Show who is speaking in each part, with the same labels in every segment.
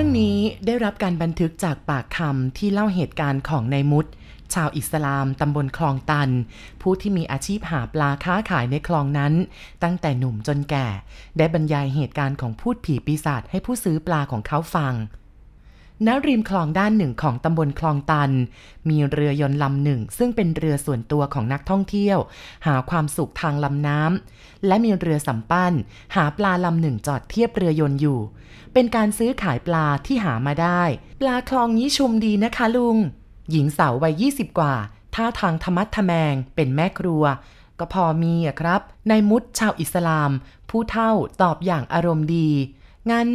Speaker 1: รื่องนี้ได้รับการบันทึกจากปากคำที่เล่าเหตุการณ์ของนายมุด ชาวอิสลามตำบลคลองตัน ผู้ที่มีอาชีพหาปลาค้าขายในคลองนั้น ตั้งแต่หนุ่มจนแก่ ได้บรรยายเหตุการณ์ของพูดผีปีศาจให้ผู้ซื้อปลาของเขาฟัง ณริมคลองด้านหนึ่งของตำบลคลองตัน มีเรือยนต์ลำหนึ่ง ซึ่งเป็นเรือส่วนตัวของนักท่องเที่ยว หาความสุขทางลำน้ำและมีเรือสำปั้น หาปลาลำหนึ่งจอดเทียบเรือยนต์อยู่ เป็นการซื้อขายปลาที่หามาได้ ปลาคลองนี้ชุมดีนะคะลุง หญิงสาววัยยี่สิบกว่า ท่าทางธรรมัดทแมง เป็นแม่ครัว ก็พอมีอะครับนายมุดชาวอิสลาม ผู้เท่าตอบอย่างอารมณ์ดี งั้น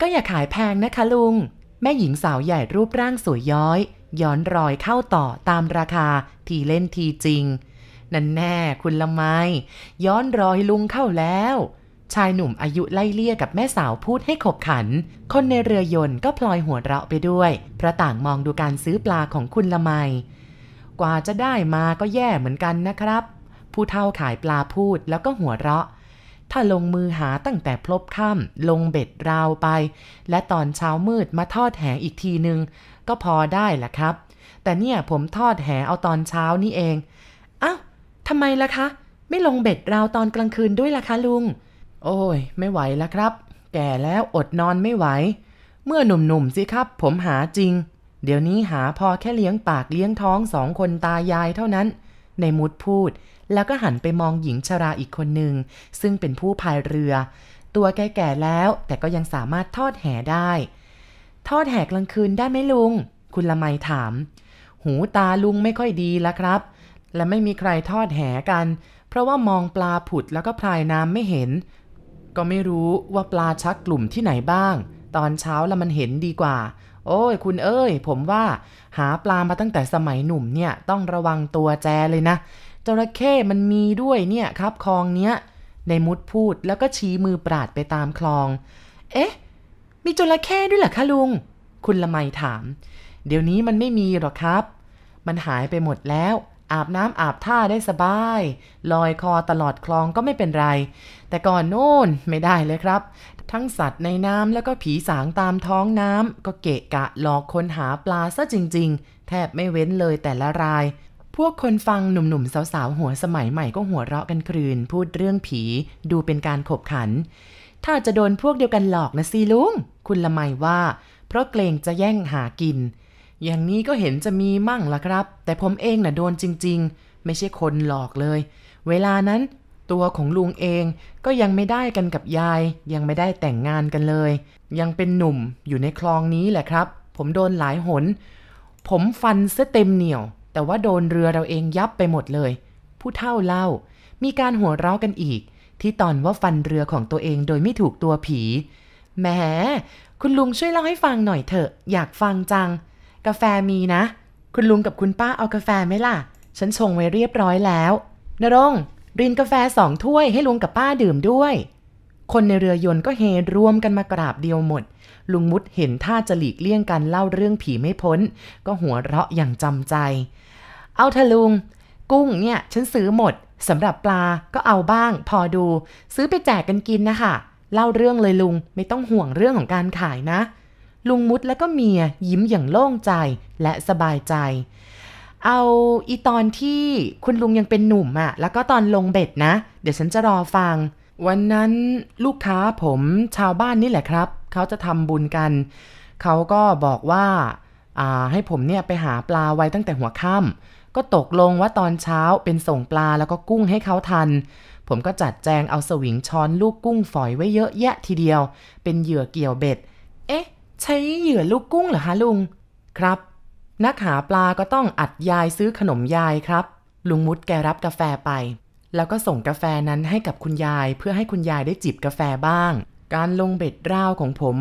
Speaker 1: ก็อย่าขายแพงนะคะลุง แม่หญิงสาวใหญ่รูปร่างสวยย้อย ย้อนรอยเข้าต่อตามราคาทีเล่นทีจริง นั่นแน่คุณละไม ย้อนรอยลุงเข้าแล้ว ชายหนุ่มอายุไล่เลี่ยกับแม่สาวพูดให้ขบขัน คนในเรือยนต์ก็พลอยหัวเราะไปด้วยเพราะต่างมองดูการซื้อปลาของคุณละไม กว่าจะได้มาก็แย่เหมือนกันนะครับ ผู้เฒ่าขายปลาพูดแล้วก็หัวเราะ ถ้าลงมือหาตั้งแต่พลบค่ำลงเบ็ดราวไป และตอนเช้ามืดมาทอดแหอีกทีนึง ก็พอได้แหละครับ แต่เนี่ยผมทอดแหเอาตอนเช้านี่เองอ้าวทำไมล่ะคะ ไม่ลงเบ็ดราวตอนกลางคืนด้วยล่ะคะลุง โอ้ย ไม่ไหวแล้วครับ แก่แล้วอดนอนไม่ไหว เมื่อหนุ่มๆสิครับ ผมหาจริง เดี๋ยวนี้หาพอแค่เลี้ยงปากเลี้ยงท้องสองคนตายายเท่านั้น ในมุดพูด แล้วก็หันไปมองหญิงชราอีกคนหนึ่ง ซึ่งเป็นผู้พายเรือ ตัวแก่ๆแล้ว แต่ก็ยังสามารถทอดแหได้ ทอดแหกลางคืนได้ไหมลุง คุณละไมถาม หูตาลุงไม่ค่อยดีละครับ และไม่มีใครทอดแหกัน เพราะว่ามองปลาผุดแล้วก็พลายน้ำไม่เห็น ก็ไม่รู้ว่าปลาชักกลุ่มที่ไหนบ้าง ตอนเช้าล้วมันเห็นดีกว่า โอ้ยคุณเอ้ย ผมว่าหาปลามาตั้งแต่สมัยหนุ่มเนี่ยต้องระวังตัวแจเลยนะจระเข้มันมีด้วยเนี่ยครับคลองเนี้ยในมุดพูดแล้วก็ชี้มือปราดไปตามคลอง เอ๊ะ มีจระเข้ด้วยเหรอคะลุง คุณละไมถาม เดี๋ยวนี้มันไม่มีหรอกครับ มันหายไปหมดแล้ว อาบน้ำอาบท่าได้สบาย ลอยคอตลอดคลองก็ไม่เป็นไร แต่ก่อนโน่นไม่ได้เลยครับ ทั้งสัตว์ในน้ำแล้วก็ผีสางตามท้องน้ำก็เกะกะหลอกคนหาปลาซะจริง ๆ แทบไม่เว้นเลยแต่ละราย พวกคนฟังหนุ่มๆ สาวๆ หัวสมัยใหม่ก็หัวเราะกันครืน พูดเรื่องผีดูเป็นการขบขัน ถ้าจะโดนพวกเดียวกันหลอกนะสิลุง คุณละไมว่า เพราะเกรงจะแย่งหากิน อย่างนี้ก็เห็นจะมีมั่งละครับ แต่ผมเองน่ะโดนจริง ๆ ไม่ใช่คนหลอกเลย เวลานั้น ตัวของลุงเองก็ยังไม่ได้กันกับยาย ยังไม่ได้แต่งงานกันเลย ยังเป็นหนุ่มอยู่ในคลองนี้แหละครับ ผมโดนหลายหน ผมฟันซะเต็มเหนียว แต่ว่าโดนเรือเราเองยับไปหมดเลย ผู้เท่าเล่า มีการหัวเราะกันอีก ที่ตอนว่าฟันเรือของตัวเองโดยไม่ถูกตัวผีแหมคุณลุงช่วยเล่าให้ฟังหน่อยเถอะ อยากฟังจัง กาแฟมีนะ คุณลุงกับคุณป้าเอากาแฟไหมล่ะ ฉันชงไว้เรียบร้อยแล้วนรง รินกาแฟสองถ้วยให้ลุงกับป้าดื่มด้วย คนในเรือยนต์ก็เฮรวมกันมากราบเดียวหมด ลุงมุดเห็นท่าจะหลีกเลี่ยงการเล่าเรื่องผีไม่พ้น ก็หัวเราะอย่างจำใจ เอาเถอะลุง กุ้งเนี่ยฉันซื้อหมดสำหรับปลาก็เอาบ้าง พอดู ซื้อไปแจกกันกินนะคะเล่าเรื่องเลยลุงไม่ต้องห่วงเรื่องของการขายนะ ลุงมุดแล้วก็เมียยิ้มอย่างโล่งใจและสบายใจ เอาอีตอนที่คุณลุงยังเป็นหนุ่มอะแล้วก็ตอนลงเบ็ดนะ เดี๋ยวฉันจะรอฟัง วันนั้นลูกค้าผมชาวบ้านนี่แหละครับ เขาจะทำบุญกัน เขาก็บอกว่าอ่าให้ผมเนี่ยไปหาปลาไว้ตั้งแต่หัวค่ำก็ตกลงว่าตอนเช้าเป็นส่งปลาแล้วก็กุ้งให้เขาทัน ผมก็จัดแจงเอาสวิงช้อนลูกกุ้งฝอยไว้เยอะแยะทีเดียว เป็นเหยื่อเกี่ยวเบ็ด เอ๊ะ ใช้เหยื่อลูกกุ้งเหรอคะลุง ครับ นักหาปลาก็ต้องอัดยายซื้อขนมยายครับ ลุงมุดแกรับกาแฟไป แล้วก็ส่งกาแฟนั้นให้กับคุณยายเพื่อให้คุณยายได้จิบกาแฟบ้าง การลงเบ็ดราวของผม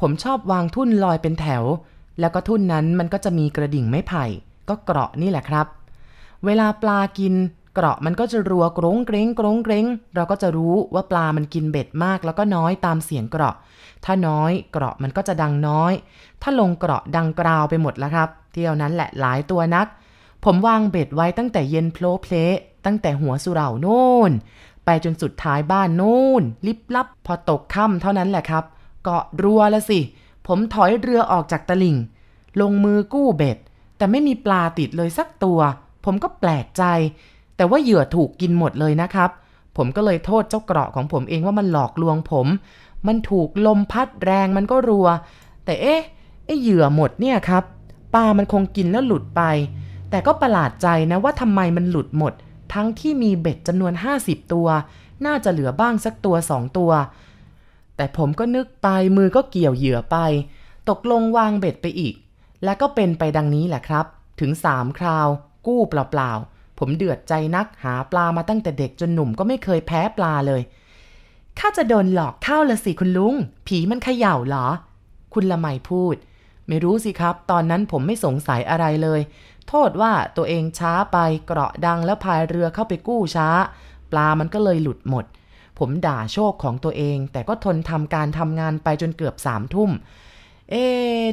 Speaker 1: ผมชอบวางทุ่นลอยเป็นแถว แล้วก็ทุ่นนั้นมันก็จะมีกระดิ่งไม้ไผ่ ก็เกราะนี่แหละครับ เวลาปลากิน เกราะมันก็จะรัวกรงเกรงกรงเกรงเราก็จะรู้ว่าปลามันกินเบ็ดมากแล้วก็น้อยตามเสียงเกราะ ถ้าน้อยเกราะมันก็จะดังน้อย ถ้าลงเกราะดังกราวไปหมดแล้วครับเที่ยวนั้นแหละหลายตัวนัก ผมวางเบ็ดไว้ตั้งแต่เย็นโพล้เพล้ตั้งแต่หัวสุเหร่าโน่น ไปจนสุดท้ายบ้านโน่น ลิบลับ พอตกค่ำเท่านั้นแหละครับ เกาะรัวละสิ ผมถอยเรือออกจากตลิ่ง ลงมือกู้เบ็ด แต่ไม่มีปลาติดเลยสักตัว ผมก็แปลกใจ แต่ว่าเหยื่อถูกกินหมดเลยนะครับ ผมก็เลยโทษเจ้าเกราะของผมเองว่ามันหลอกลวงผม มันถูกลมพัดแรงมันก็รัว แต่เอ๊ะไอเหยื่อหมดเนี่ยครับปลามันคงกินแล้วหลุดไป แต่ก็ประหลาดใจนะว่าทำไมมันหลุดหมด ทั้งที่มีเบ็ดจำนวน 50 ตัว น่าจะเหลือบ้างสักตัวสองตัว แต่ผมก็นึกไปมือก็เกี่ยวเหยื่อไป ตกลงวางเบ็ดไปอีก แล้วก็เป็นไปดังนี้แหละครับ ถึงสามคราว กู้เปล่าๆ ผมเดือดใจนักหาปลามาตั้งแต่เด็กจนหนุ่มก็ไม่เคยแพ้ปลาเลย ข้าจะโดนหลอกเข้าละสิคุณลุง ผีมันเขย่าเหรอ คุณละไมพูด ไม่รู้สิครับ ตอนนั้นผมไม่สงสัยอะไรเลย โทษว่าตัวเองช้าไปเกราะดังแล้วพายเรือเข้าไปกู้ช้า ปลามันก็เลยหลุดหมด ผมด่าโชคของตัวเอง แต่ก็ทนทำการทำงานไปจนเกือบสามทุ่ม เอ๊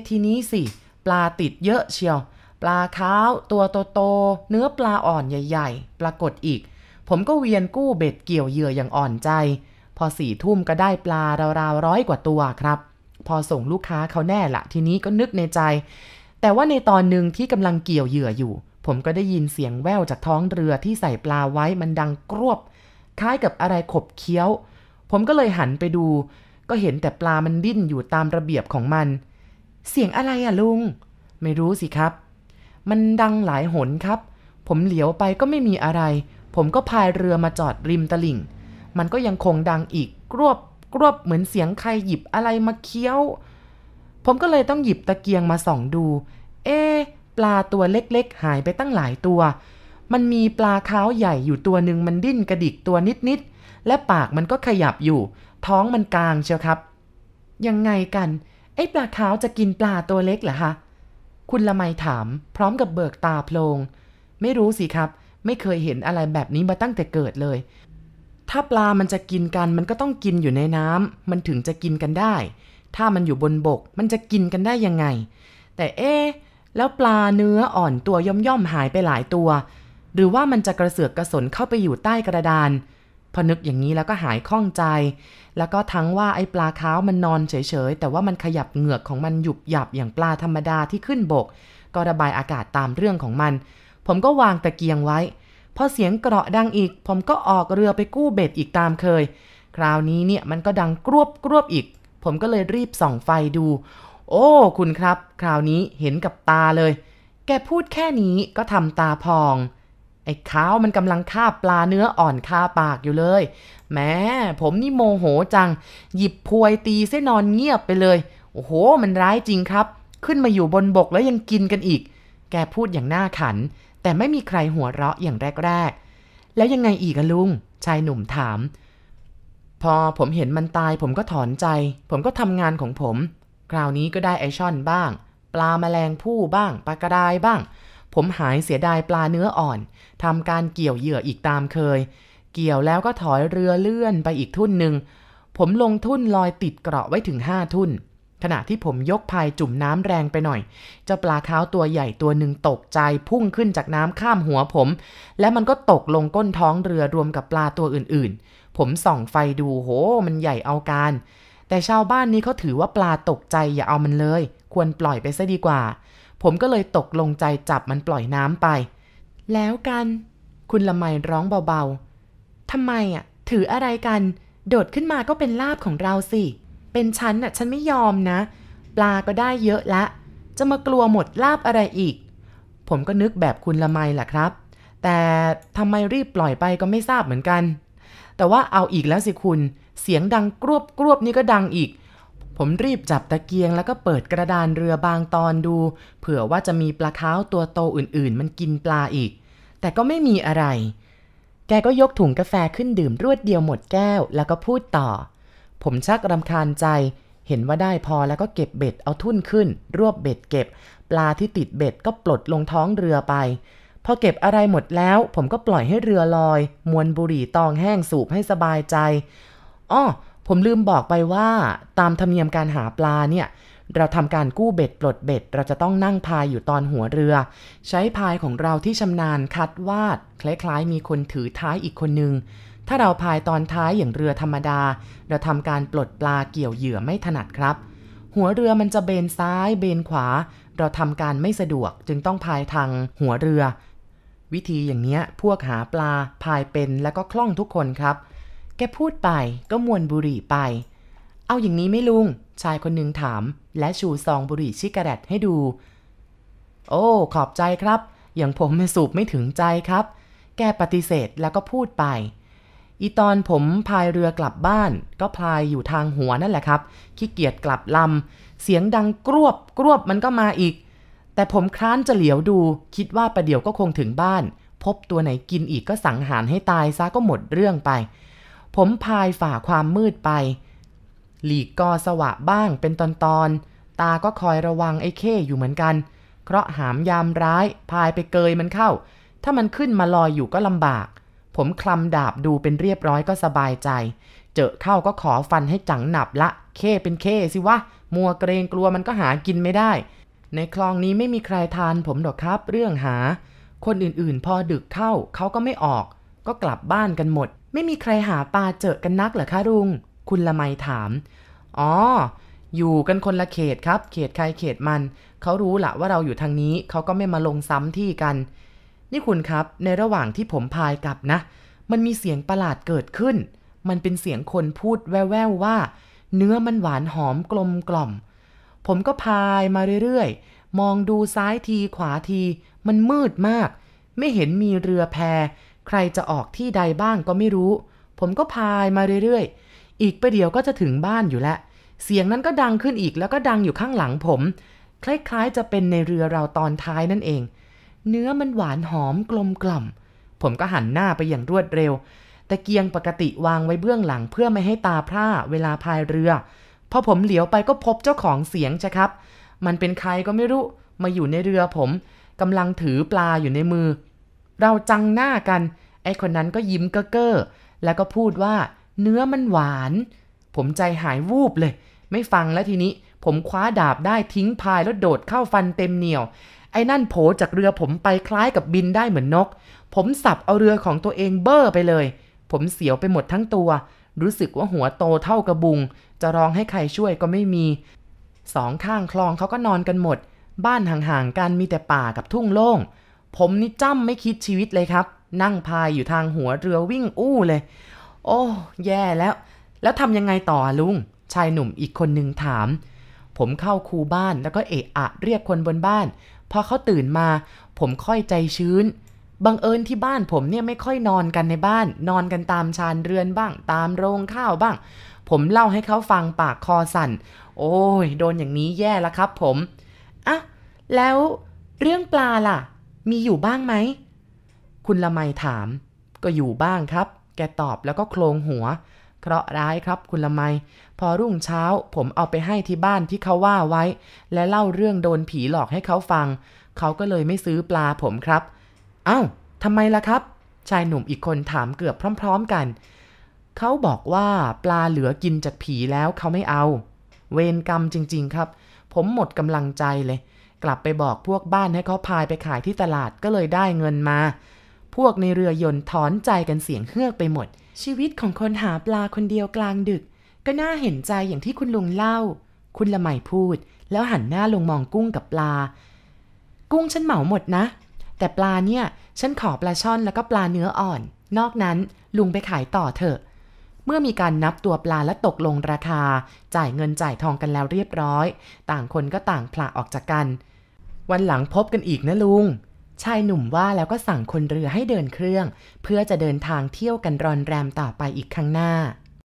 Speaker 1: ทีนี้สิ ปลาติดเยอะเชียว ลาขาวตัวโตๆเนื้อปลาอ่อนใหญ่ ๆ ปรากฏอีก ผมก็เวียนกู้เบ็ดเกี่ยวเหยื่ออย่างอ่อนใจ พอสี่ทุ่มก็ได้ปลาราวๆร้อยกว่าตัวครับ พอส่งลูกค้าเขาแน่ละทีนี้ก็นึกในใจ แต่ว่าในตอนหนึ่งที่กำลังเกี่ยวเหยื่ออยู่ ผมก็ได้ยินเสียงแว่วจากท้องเรือที่ใส่ปลาไว้มันดังกรวบ คล้ายกับอะไรขบเคี้ยว ผมก็เลยหันไปดู ก็เห็นแต่ปลามันดิ้นอยู่ตามระเบียบของมัน เสียงอะไรอะลุง ไม่รู้สิครับ มันดังหลายหนครับ ผมเหลียวไปก็ไม่มีอะไร ผมก็พายเรือมาจอดริมตลิ่ง มันก็ยังคงดังอีกกรวบกรวบเหมือนเสียงใครหยิบอะไรมาเคี้ยว ผมก็เลยต้องหยิบตะเกียงมาส่องดู เอ๊ะปลาตัวเล็กๆ หายไปตั้งหลายตัว มันมีปลาขาวใหญ่อยู่ตัวหนึ่งมันดิ้นกระดิกตัวนิดๆ และปากมันก็ขยับอยู่ ท้องมันกลางเชียวครับ ยังไงกัน ไอ้ปลาขาวจะกินปลาตัวเล็กเหรอคะ คุณละไมถาม พร้อมกับเบิกตาโพลง ไม่รู้สิครับ ไม่เคยเห็นอะไรแบบนี้มาตั้งแต่เกิดเลย ถ้าปลามันจะกินกันมันก็ต้องกินอยู่ในน้ำมันถึงจะกินกันได้ ถ้ามันอยู่บนบก มันจะกินกันได้ยังไง แต่เอ๊แล้วปลาเนื้ออ่อนตัวย่อมๆหายไปหลายตัว หรือว่ามันจะกระเสือกกระสนเข้าไปอยู่ใต้กระดาน พอนึกอย่างนี้แล้วก็หายข้องใจ แล้วก็ทั้งว่าไอ้ปลาขาวมันนอนเฉยๆ แต่ว่ามันขยับเหงือกของมันหยุบหยับอย่างปลาธรรมดาที่ขึ้นบก ก็ระบายอากาศตามเรื่องของมัน ผมก็วางตะเกียงไว้ พอเสียงเกราะดังอีก ผมก็ออกเรือไปกู้เบ็ดอีกตามเคย คราวนี้เนี่ยมันก็ดังกรวบกรวบอีก ผมก็เลยรีบส่องไฟดู โอ้ คุณครับ คราวนี้เห็นกับตาเลย แกพูดแค่นี้ก็ทำตาพอง ไอ้ข้าวมันกำลังคาบปลาเนื้ออ่อนคาปากอยู่เลยแม้ผมนี่โมโหจัง หยิบพวยตีเส้นอนเงียบไปเลย โอ้โห มันร้ายจริงครับ ขึ้นมาอยู่บนบกแล้วยังกินกันอีก แกพูดอย่างน่าขัน แต่ไม่มีใครหัวเราะอย่างแรก ๆ แล้วยังไงอีกลุง ชายหนุ่มถาม พอผมเห็นมันตายผมก็ถอนใจ ผมก็ทำงานของผม คราวนี้ก็ได้ไอช่อนบ้าง ปลาแมลงผู้บ้าง ปลากระไดบ้าง ผมหายเสียดายปลาเนื้ออ่อนทำการเกี่ยวเหยื่ออีกตามเคย เกี่ยวแล้วก็ถอยเรือเลื่อนไปอีกทุ่นหนึ่ง ผมลงทุ่นลอยติดเกราะไว้ถึงห้าทุ่น ขณะที่ผมยกพายจุ่มน้ำแรงไปหน่อย เจ้าปลาขาวตัวใหญ่ตัวหนึ่งตกใจพุ่งขึ้นจากน้ำข้ามหัวผม และมันก็ตกลงก้นท้องเรือรวมกับปลาตัวอื่นๆ ผมส่องไฟดูโห มันใหญ่เอาการ แต่ชาวบ้านนี้เขาถือว่าปลาตกใจอย่าเอามันเลย ควรปล่อยไปซะดีกว่า ผมก็เลยตกลงใจจับมันปล่อยน้ำไป แล้วกัน คุณละไมร้องเบาๆทำไมอะ ถืออะไรกัน โดดขึ้นมาก็เป็นลาบของเราสิ เป็นฉันน่ะฉันไม่ยอมนะ ปลาก็ได้เยอะละ จะมากลัวหมดลาบอะไรอีก ผมก็นึกแบบคุณละไมแหละครับ แต่ทำไมรีบปล่อยไปก็ไม่ทราบเหมือนกัน แต่ว่าเอาอีกแล้วสิคุณ เสียงดังกรวบกรวบนี่ก็ดังอีก ผมรีบจับตะเกียงแล้วก็เปิดกระดานเรือบางตอนดู เผื่อว่าจะมีปลาค้าวตัวโตอื่นๆ มันกินปลาอีก แต่ก็ไม่มีอะไร แกก็ยกถุงกาแฟขึ้นดื่มรวดเดียวหมดแก้ว แล้วก็พูดต่อ ผมชักรำคาญใจ เห็นว่าได้พอแล้วก็เก็บเบ็ดเอาทุ่นขึ้น รวบเบ็ดเก็บ ปลาที่ติดเบ็ดก็ปลดลงท้องเรือไป พอเก็บอะไรหมดแล้ว ผมก็ปล่อยให้เรือลอย มวนบุหรี่ตองแห้งสูบให้สบายใจอ้อ ผมลืมบอกไปว่าตามธรรมเนียมการหาปลาเนี่ยเราทำการกู้เบ็ดปลดเบ็ด เราจะต้องนั่งพายอยู่ตอนหัวเรือ ใช้พายของเราที่ชำนาญคัดวาด คล้ายๆ มีคนถือท้ายอีกคนนึง ถ้าเราพายตอนท้ายอย่างเรือธรรมดา เราทำการปลดปลาเกี่ยวเหยื่อไม่ถนัดครับหหัวเรือมันจะเบนซ้ายเบนขวา เราทำการไม่สะดวกจึงต้องพายทางหัวเรือ วิธีอย่างเนี้ยพวกหาปลาพายเป็นแล้วก็คล่องทุกคนครับ แกพูดไปก็มวนบุหรี่ไป เอาอย่างนี้ไม่ลุง ชายคนหนึ่งถาม และชูซองบุหรี่ชิกาเรตให้ดู โอ้ ขอบใจครับ อย่างผมไม่สูบไม่ถึงใจครับ แกปฏิเสธแล้วก็พูดไป อีตอนผมพายเรือกลับบ้าน ก็พายอยู่ทางหัวนั่นแหละครับ ขี้เกียจกลับลำ เสียงดังกรวบกรวบมันก็มาอีก แต่ผมคร้านจะเหลียวดู คิดว่าประเดี๋ยวก็คงถึงบ้าน พบตัวไหนกินอีกก็สังหารให้ตายซะก็หมดเรื่องไป ผมพายฝ่าความมืดไป หลีกกอสวะบ้างเป็นตอนตอนๆตาก็คอยระวังไอ้เข้อยู่เหมือนกัน เพราะหามยามร้ายพายไปเกยมันเข้า ถ้ามันขึ้นมาลอยอยู่ก็ลำบาก ผมคลำดาบดูเป็นเรียบร้อยก็สบายใจ เจอเข้าก็ขอฟันให้จังหนับละ เข้เป็นเข้สิวะ มัวเกรงกลัวมันก็หากินไม่ได้ ในคลองนี้ไม่มีใครทานผมหรอกครับ เรื่องหา คนอื่นๆ พอดึกเข้าเขาก็ไม่ออก ก็กลับบ้านกันหมด ไม่มีใครหาปลาเจอกันนักเหรอคะลุง คุณละไมถาม อ๋อ อยู่กันคนละเขตครับ เขตใครเขตมัน เขารู้ละว่าเราอยู่ทางนี้ เขาก็ไม่มาลงซ้ำที่กัน นี่คุณครับ ในระหว่างที่ผมพายกลับนะ มันมีเสียงประหลาดเกิดขึ้น มันเป็นเสียงคนพูดแว่วๆว่า เนื้อมันหวานหอมกลมกล่อม ผมก็พายมาเรื่อยๆ มองดูซ้ายทีขวาที มันมืดมาก ไม่เห็นมีเรือแพ ใครจะออกที่ใดบ้างก็ไม่รู้ ผมก็พายมาเรื่อยๆ อีกประเดี๋ยวก็จะถึงบ้านอยู่แล้ว เสียงนั้นก็ดังขึ้นอีกแล้วก็ดังอยู่ข้างหลังผม คล้ายๆจะเป็นในเรือเราตอนท้ายนั่นเอง เนื้อมันหวานหอมกลมกล่อม ผมก็หันหน้าไปอย่างรวดเร็ว แต่เกียงปกติวางไว้เบื้องหลังเพื่อไม่ให้ตาพร่าเวลาพายเรือ พอผมเหลียวไปก็พบเจ้าของเสียงใชะครับ มันเป็นใครก็ไม่รู้ มาอยู่ในเรือผมกำลังถือปลาอยู่ในมือ เราจังหน้ากัน ไอ้คนนั้นก็ยิ้มเก้อเก้อแล้วก็พูดว่า เนื้อมันหวาน ผมใจหายวูบเลย ไม่ฟังแล้วทีนี้ ผมคว้าดาบได้ทิ้งพายแล้วโดดเข้าฟันเต็มเหนียว ไอ้นั่นโผจากเรือผมไปคล้ายกับบินได้เหมือนนก ผมสับเอาเรือของตัวเองเบ้อไปเลย ผมเสียวไปหมดทั้งตัว รู้สึกว่าหัวโตเท่ากระบุง จะร้องให้ใครช่วยก็ไม่มี สองข้างคลองเขาก็นอนกันหมด บ้านห่างๆกันมีแต่ป่ากับทุ่งโล่ง ผมนี่จ้ำไม่คิดชีวิตเลยครับ นั่งพายอยู่ทางหัวเรือวิ่งอู้เลย โอ้แย่แล้ว แล้วทำยังไงต่อลุง ชายหนุ่มอีกคนหนึ่งถาม ผมเข้าคูบ้านแล้วก็เอะอะเรียกคนบนบ้าน พอเขาตื่นมา ผมค่อยใจชื้นบังเอิญที่บ้านผมเนี่ยไม่ค่อยนอนกันในบ้าน นอนกันตามชานเรือนบ้าง ตามโรงข้าวบ้าง ผมเล่าให้เขาฟังปากคอสั่น โอ้ย โดนอย่างนี้แย่แล้วครับผมอะแล้วเรื่องปลาล่ะ มีอยู่บ้างไหม คุณละไมถาม ก็อยู่บ้างครับ แกตอบแล้วก็โคลงหัว เคราะร้ายครับคุณละไม พอรุ่งเช้าผมเอาไปให้ที่บ้านที่เขาว่าไว้ และเล่าเรื่องโดนผีหลอกให้เขาฟัง เขาก็เลยไม่ซื้อปลาผมครับ เอ้าทำไมล่ะครับ ชายหนุ่มอีกคนถามเกือบพร้อม ๆกัน เขาบอกว่าปลาเหลือกินจากผีแล้วเขาไม่เอา เวรกรรมจริง ๆ ครับ ผมหมดกำลังใจเลย กลับไปบอกพวกบ้านให้เขาพายไปขายที่ตลาดก็เลยได้เงินมา พวกในเรือยนต์ถอนใจกันเสียงเฮือกไปหมด ชีวิตของคนหาปลาคนเดียวกลางดึก ก็น่าเห็นใจอย่างที่คุณลุงเล่า คุณละไมพูด แล้วหันหน้าลงมองกุ้งกับปลา กุ้งฉันเหมาหมดนะ แต่ปลาเนี่ยฉันขอปลาช่อนแล้วก็ปลาเนื้ออ่อน นอกนั้นลุงไปขายต่อเถอะเมื่อมีการนับตัวปลาและตกลงราคา จ่ายเงินจ่ายทองกันแล้วเรียบร้อย ต่างคนก็ต่างผละออกจากกัน วันหลังพบกันอีกนะลุง ชายหนุ่มว่าแล้วก็สั่งคนเรือให้เดินเครื่อง เพื่อจะเดินทางเที่ยวกันรอนแรมต่อไปอีกข้างหน้า